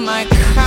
my God.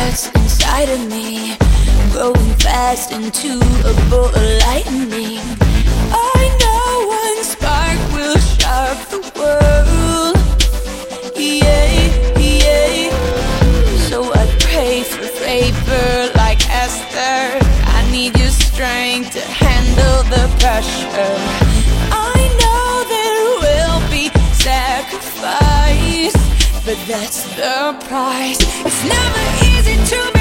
sparks inside of me. Growing fast into a bolt of lightning. I know one spark will shock the world. Yeah, yeah. So I pray for favor like Esther. I need your strength to handle the pressure. That's the price. It's never easy to be.